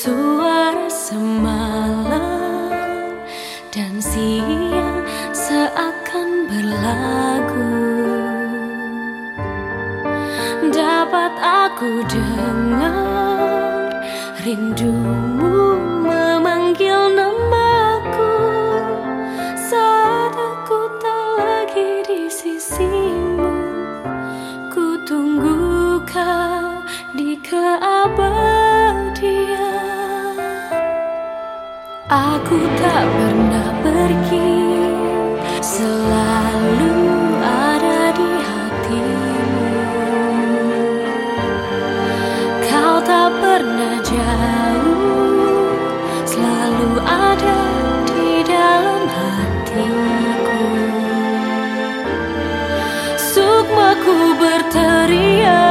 Suara semalam dan siang seakan berlagu. Dapat aku dengar rindumu aku tak pernah pergi. Selalu ada di tak pernah jauh. Selalu ada di dalam hatiku. Sukmaku berteriak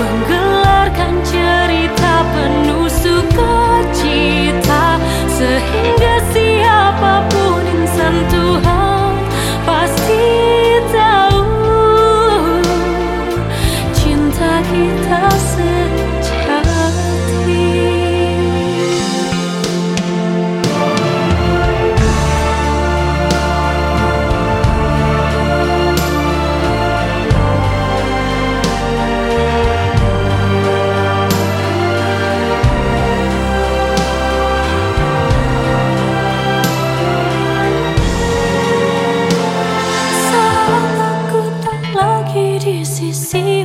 menggelarkan cerita penuh see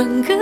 suka